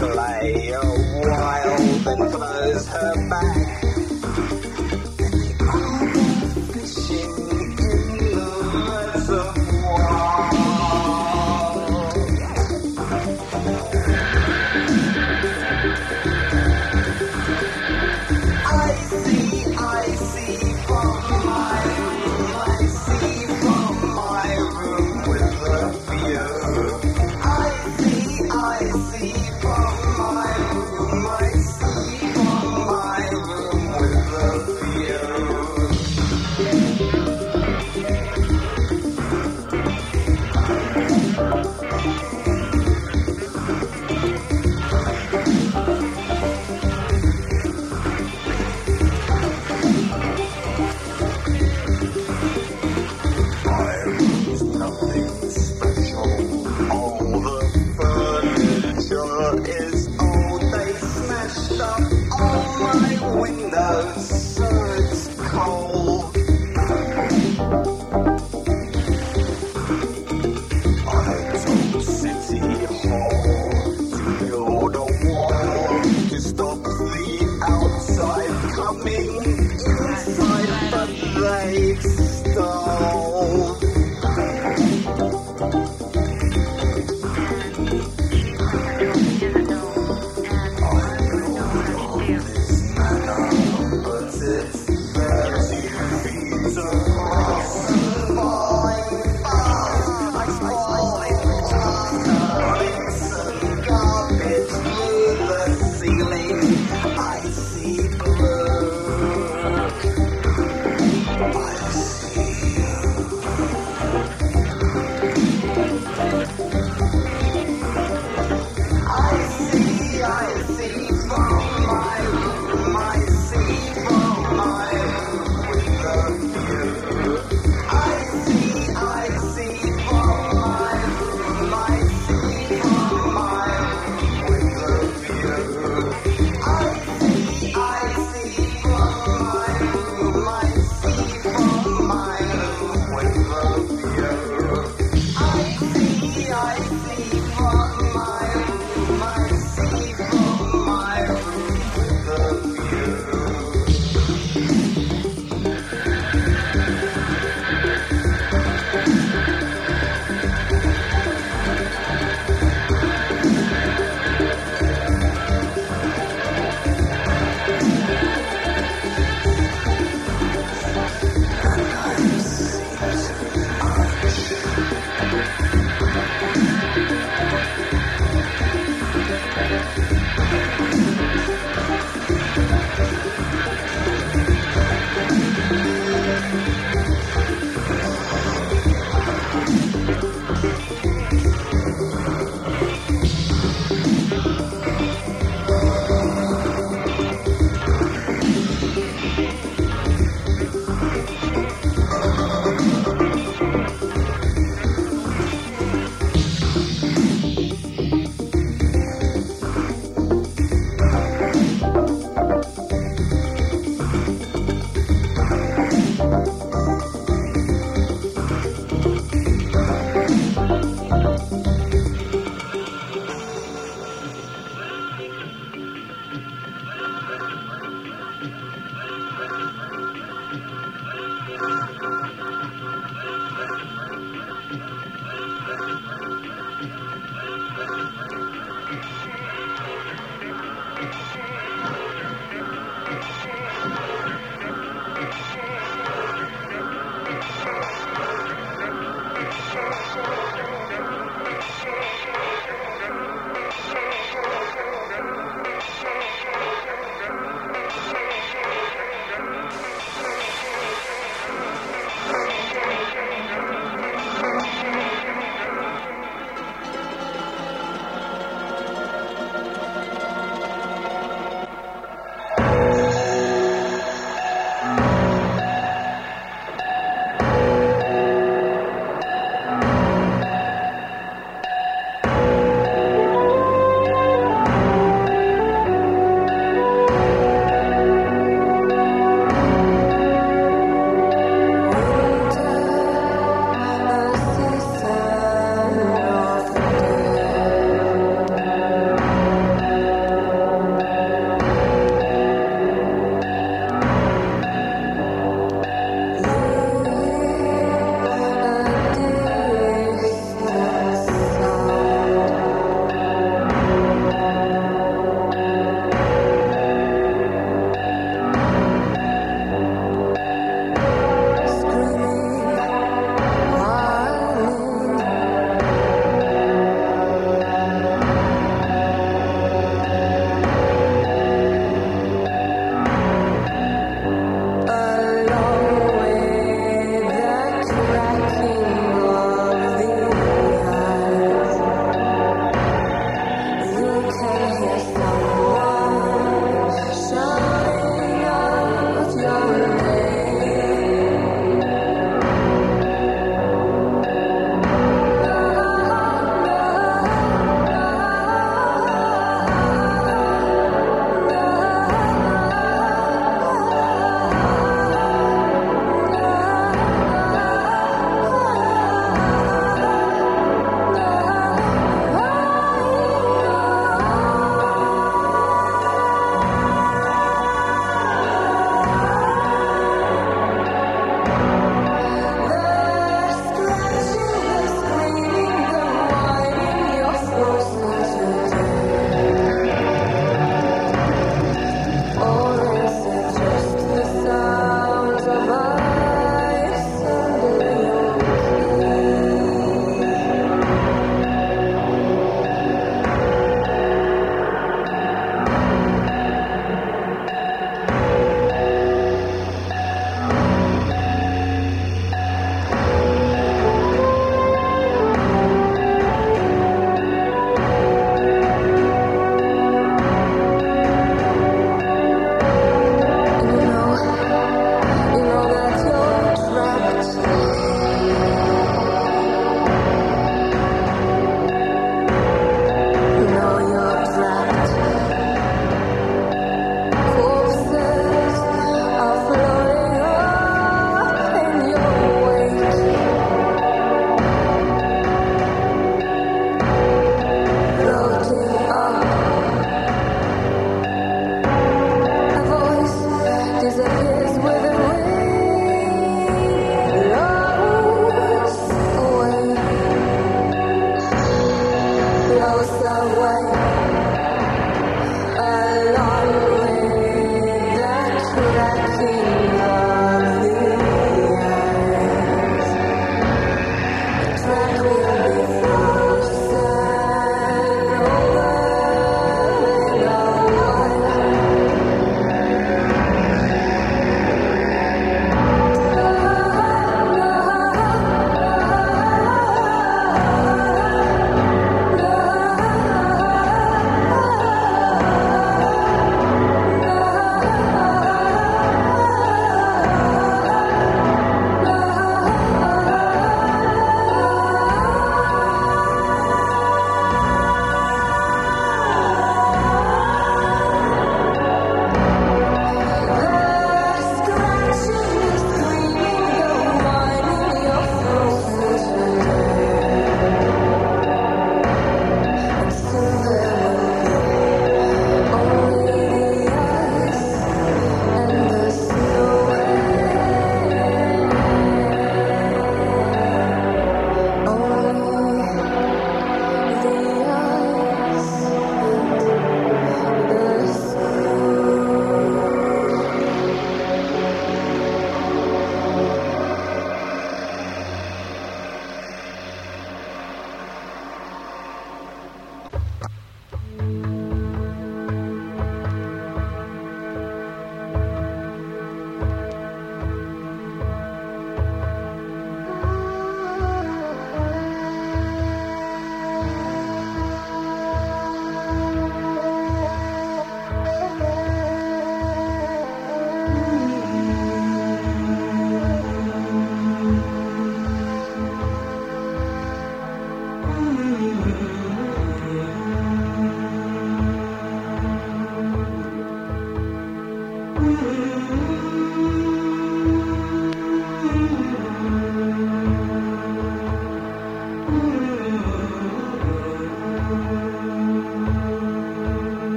lets coming inside the right store.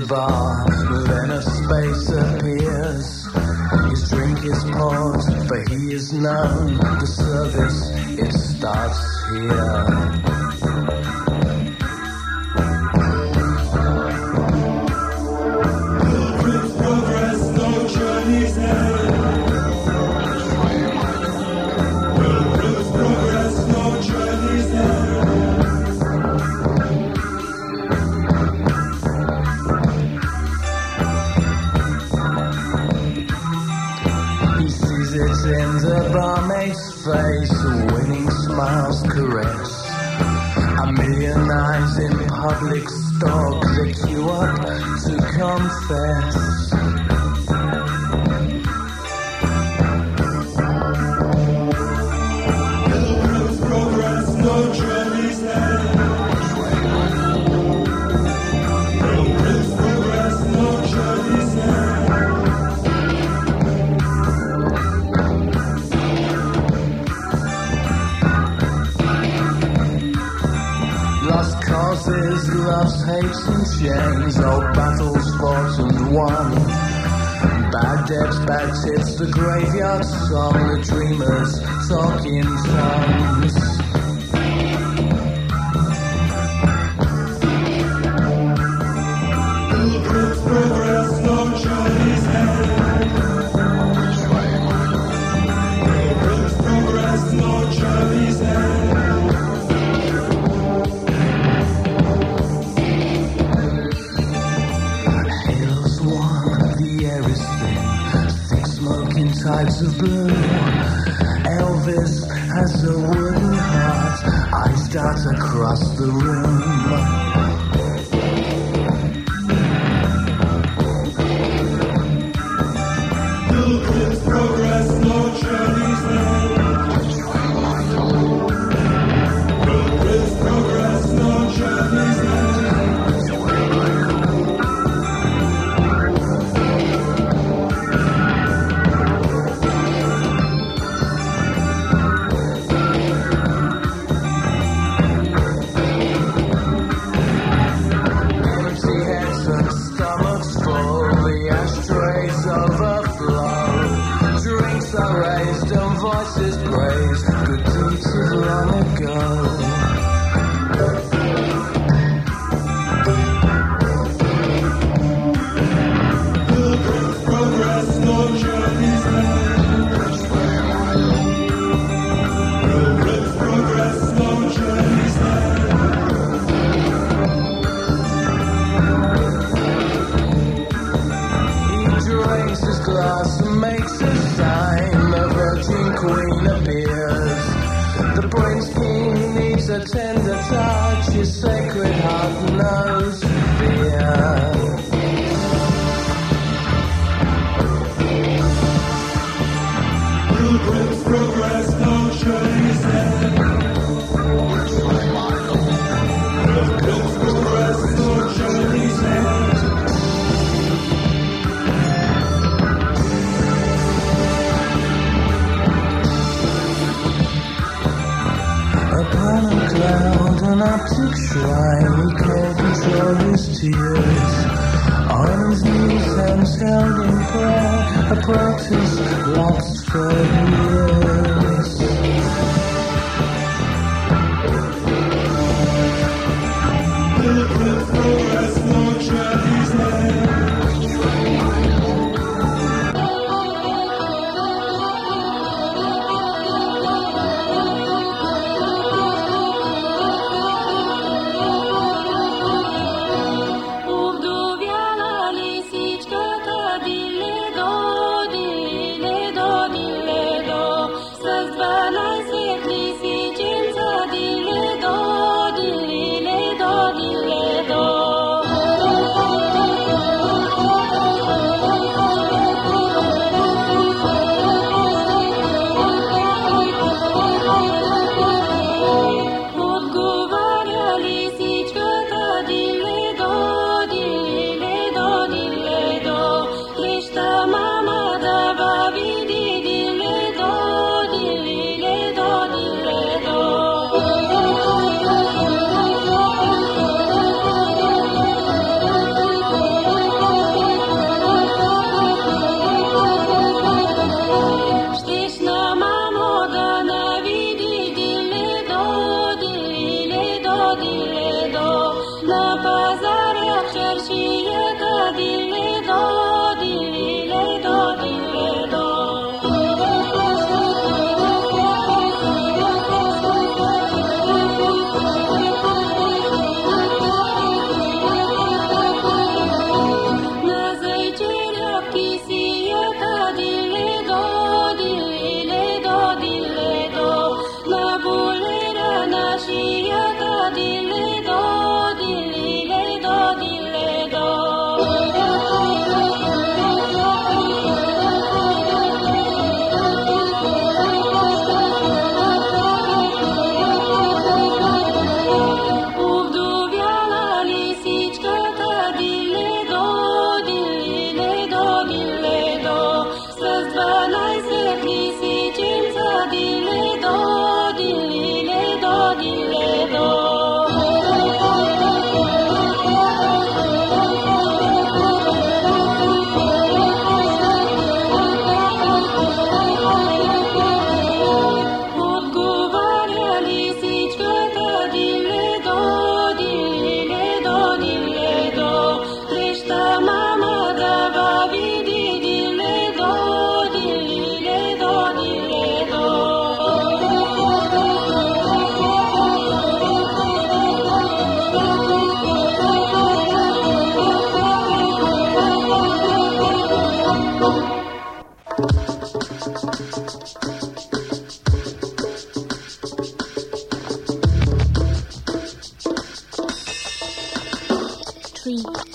the bar, then a space appears. His drink is poured, but he is known. The service, it starts here. one. Bad debts, bad tips, the graveyard song, the dreamers talking tongues. stars across the room. Bye.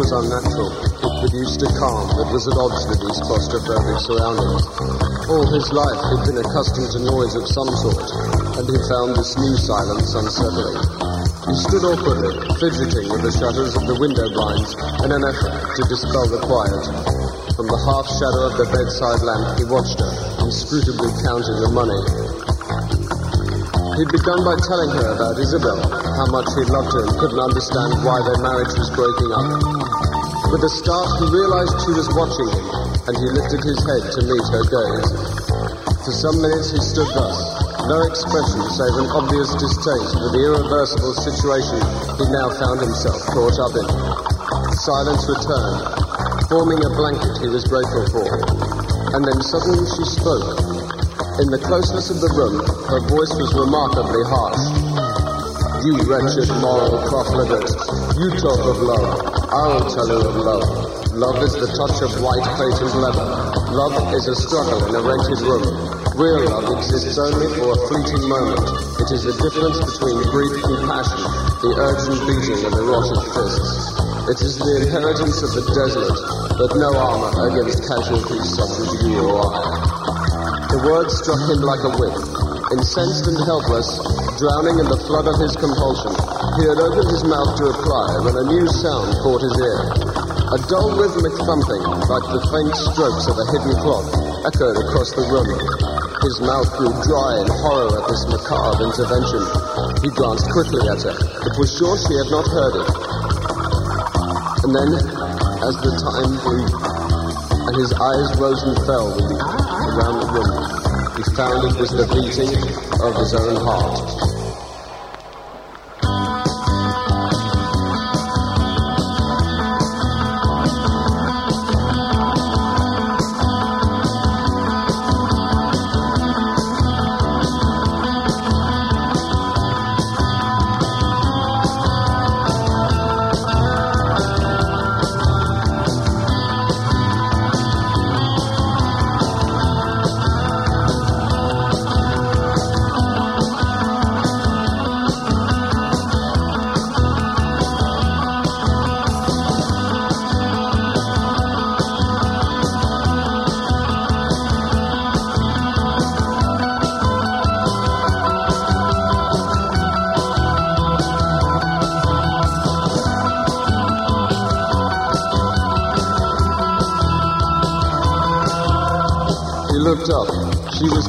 Was unnatural. It produced a calm that was at odds with his claustrophobic surroundings. All his life he'd been accustomed to noise of some sort, and he found this new silence unsettling. He stood awkwardly, fidgeting with the shutters of the window blinds in an effort to dispel the quiet. From the half shadow of the bedside lamp, he watched her, inscrutably counting the money. He'd begun by telling her about Isabel, how much he loved her and couldn't understand why their marriage was breaking up. With a start, he realized she was watching him, and he lifted his head to meet her gaze. For some minutes he stood thus, no expression save an obvious distaste for the irreversible situation he now found himself caught up in. Silence returned, forming a blanket he was grateful for. And then suddenly she spoke. In the closeness of the room, her voice was remarkably harsh. You wretched moral profligate, you talk of love. I'll tell you of love. Love is the touch of white patent leather. Love is a struggle in a rented room. Real love exists only for a fleeting moment. It is the difference between grief and passion. the urgent beating of erotic fists. It is the inheritance of the desolate, but no armor against casualties such as you or I. The words struck him like a whip. Incensed and helpless, drowning in the flood of his compulsion, he had opened his mouth to reply when a new sound caught his ear. A dull rhythmic thumping, like the faint strokes of a hidden clock, echoed across the room. His mouth grew dry in horror at this macabre intervention. He glanced quickly at her, but was sure she had not heard it. And then, as the time breathed, and his eyes rose and fell with the around the room, he found it was the beating of his own heart.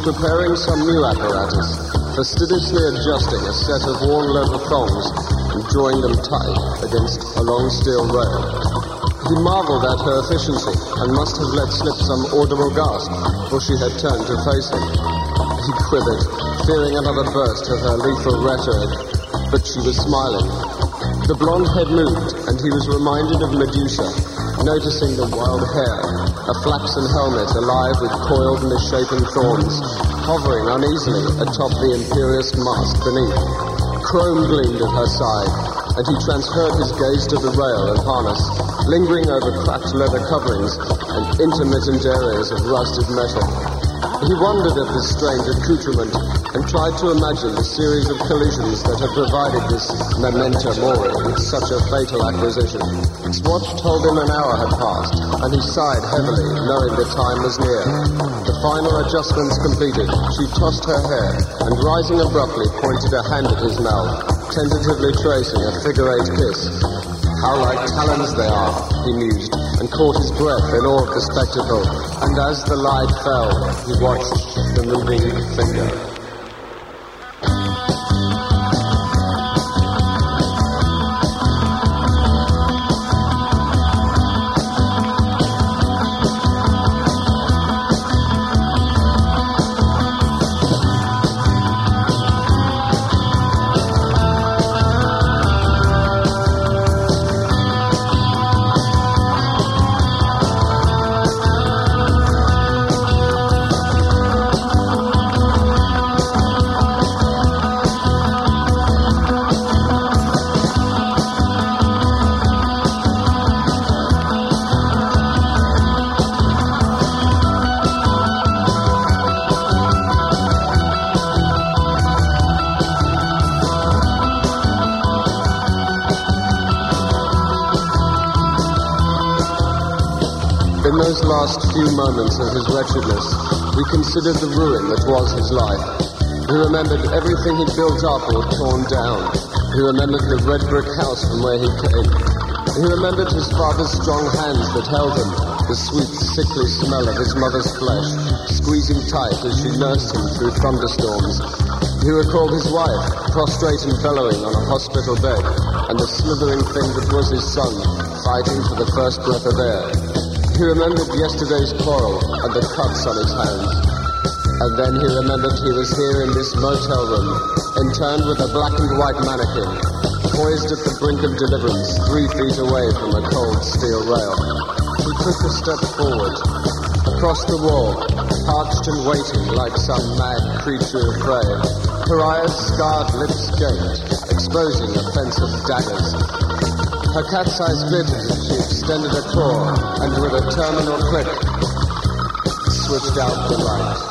Preparing some new apparatus, fastidiously adjusting a set of worn leather thongs and drawing them tight against a long steel rail. He marveled at her efficiency and must have let slip some audible gasp, for she had turned to face him. He quivered, fearing another burst of her lethal rhetoric, but she was smiling. The blonde head moved, and he was reminded of Medusa, noticing the wild hair, a flaxen helmet alive with coiled misshapen thorns, hovering uneasily atop the imperious mask beneath. Chrome gleamed at her side, and he transferred his gaze to the rail and harness, lingering over cracked leather coverings and intermittent areas of rusted metal. He wondered at this strange accoutrement and tried to imagine the series of collisions that had provided this memento mori with such a fatal acquisition. His watch told him an hour had passed, and he sighed heavily, knowing the time was near. The final adjustments completed, she tossed her hair and, rising abruptly, pointed a hand at his mouth, tentatively tracing a figure eight kiss. How like talons they are, he mused, and caught his breath in awe of the spectacle. And as the light fell, he watched the moving finger. Last few moments of his wretchedness, he considered the ruin that was his life. He remembered everything he'd built up or torn down. He remembered the red brick house from where he came. He remembered his father's strong hands that held him, the sweet, sickly smell of his mother's flesh, squeezing tight as she nursed him through thunderstorms. He recalled his wife, prostrate and bellowing on a hospital bed, and the slithering thing that was his son, fighting for the first breath of air. He remembered yesterday's quarrel and the cuts on his hands. And then he remembered he was here in this motel room, interned with a black and white mannequin, poised at the brink of deliverance, three feet away from a cold steel rail. He took a step forward. Across the wall, parched and waiting like some mad creature of prey, Pariah's scarred lips gaped, exposing a fence of daggers. Her cat's eyes glittered as she extended a claw, and with a terminal click, switched out the light.